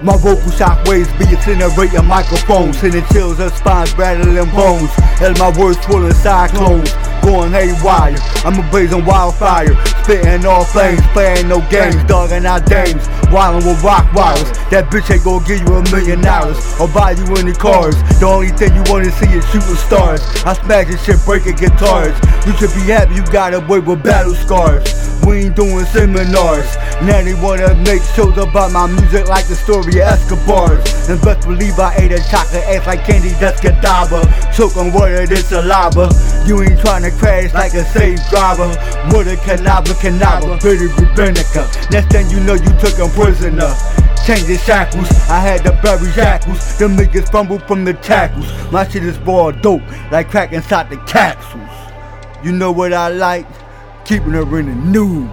My vocal shockwaves be incinerating microphones, sending chills and spines rattling bones. As my words swirling cyclones, going haywire. I'm a blazing wildfire, spitting all flames, playing no games, dogging out dames, wildin' with rock wires. That bitch ain't gonna give you a million dollars or buy you any cars. The only thing you wanna see is shooting stars. I smash this shit, breaking guitars. You should be happy you got away with battle scars. We ain't doing seminars. Now they wanna make shows about my music like the story of Escobar's. And best believe I ate a chocolate ass like candy, that's Gadaba. Choke on water, this saliva. You ain't trying to crash like a safe driver. Water canaba, canaba, pretty vinegar. Next thing you know, you took a prisoner. Changing shackles, I had to bury shackles. Them niggas fumble from the tackles. My shit is raw dope, like crack inside the capsules. You know what I like? Keeping her in the nude.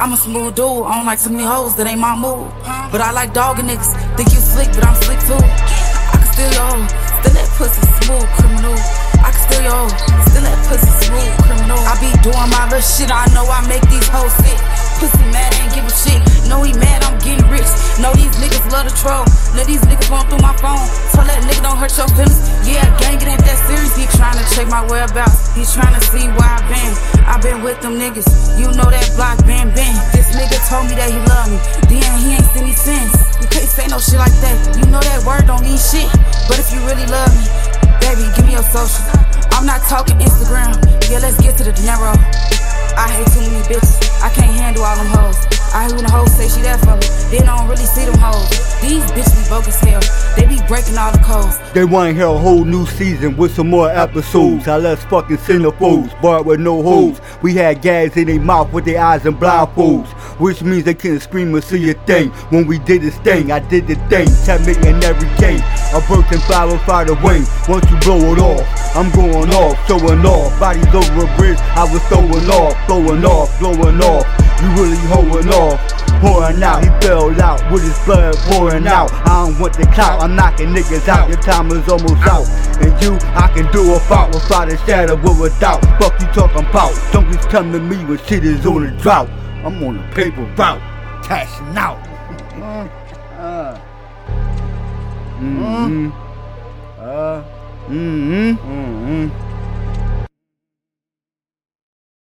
I'm a smooth dude, I don't like too many hoes, that ain't my move. But I like dogging niggas, think you slick, but I'm slick too. I can steal your hoe, still that pussy smooth, criminal. I can steal your hoe, still that pussy smooth, criminal. I be doing my little shit, I know I make these hoes sick. Pussy mad, ain't give a shit. Know he mad, I'm getting rich. Know these niggas love to troll. Let these niggas going through my phone. So that nigga don't hurt your feelings. My whereabouts. He trying to see where I been. I been with them niggas. You know that block been been. This nigga told me that he love me. Then he ain't seen me since. You can't say no shit like that. You know that word don't mean shit. But if you really love me, baby, give me your social. I'm not talking Instagram. Yeah, let's get to the dinero. I hate too many bitches. I can't handle all them hoes. I hate when the hoes say she there for me. Then I don't really see them hoes. These bitches be as hell. They be breaking all the codes. They wanna hear a whole new season with some more episodes. I left fucking centerfolds, barred with no holes. We had gags in their mouth with their eyes and blindfolds. Which means they couldn't scream or see a thing. When we did this thing, I did the thing. Kept making every game. A broken flower fire the wing. Once you blow it off, I'm going off, showing off. Bodies over a bridge, I was throwing off, blowing off, blowing off. You really holding off. Pouring out, he fell out with his blood pouring out. I don't want the clout, I'm knocking niggas out. Your time is almost out. And you, I can do a fight without a shadow a doubt. Fuck you talking about. Don't just come to me when shit is on a drought. I'm on a paper route, cashing out. uh, 嗯嗯啊嗯嗯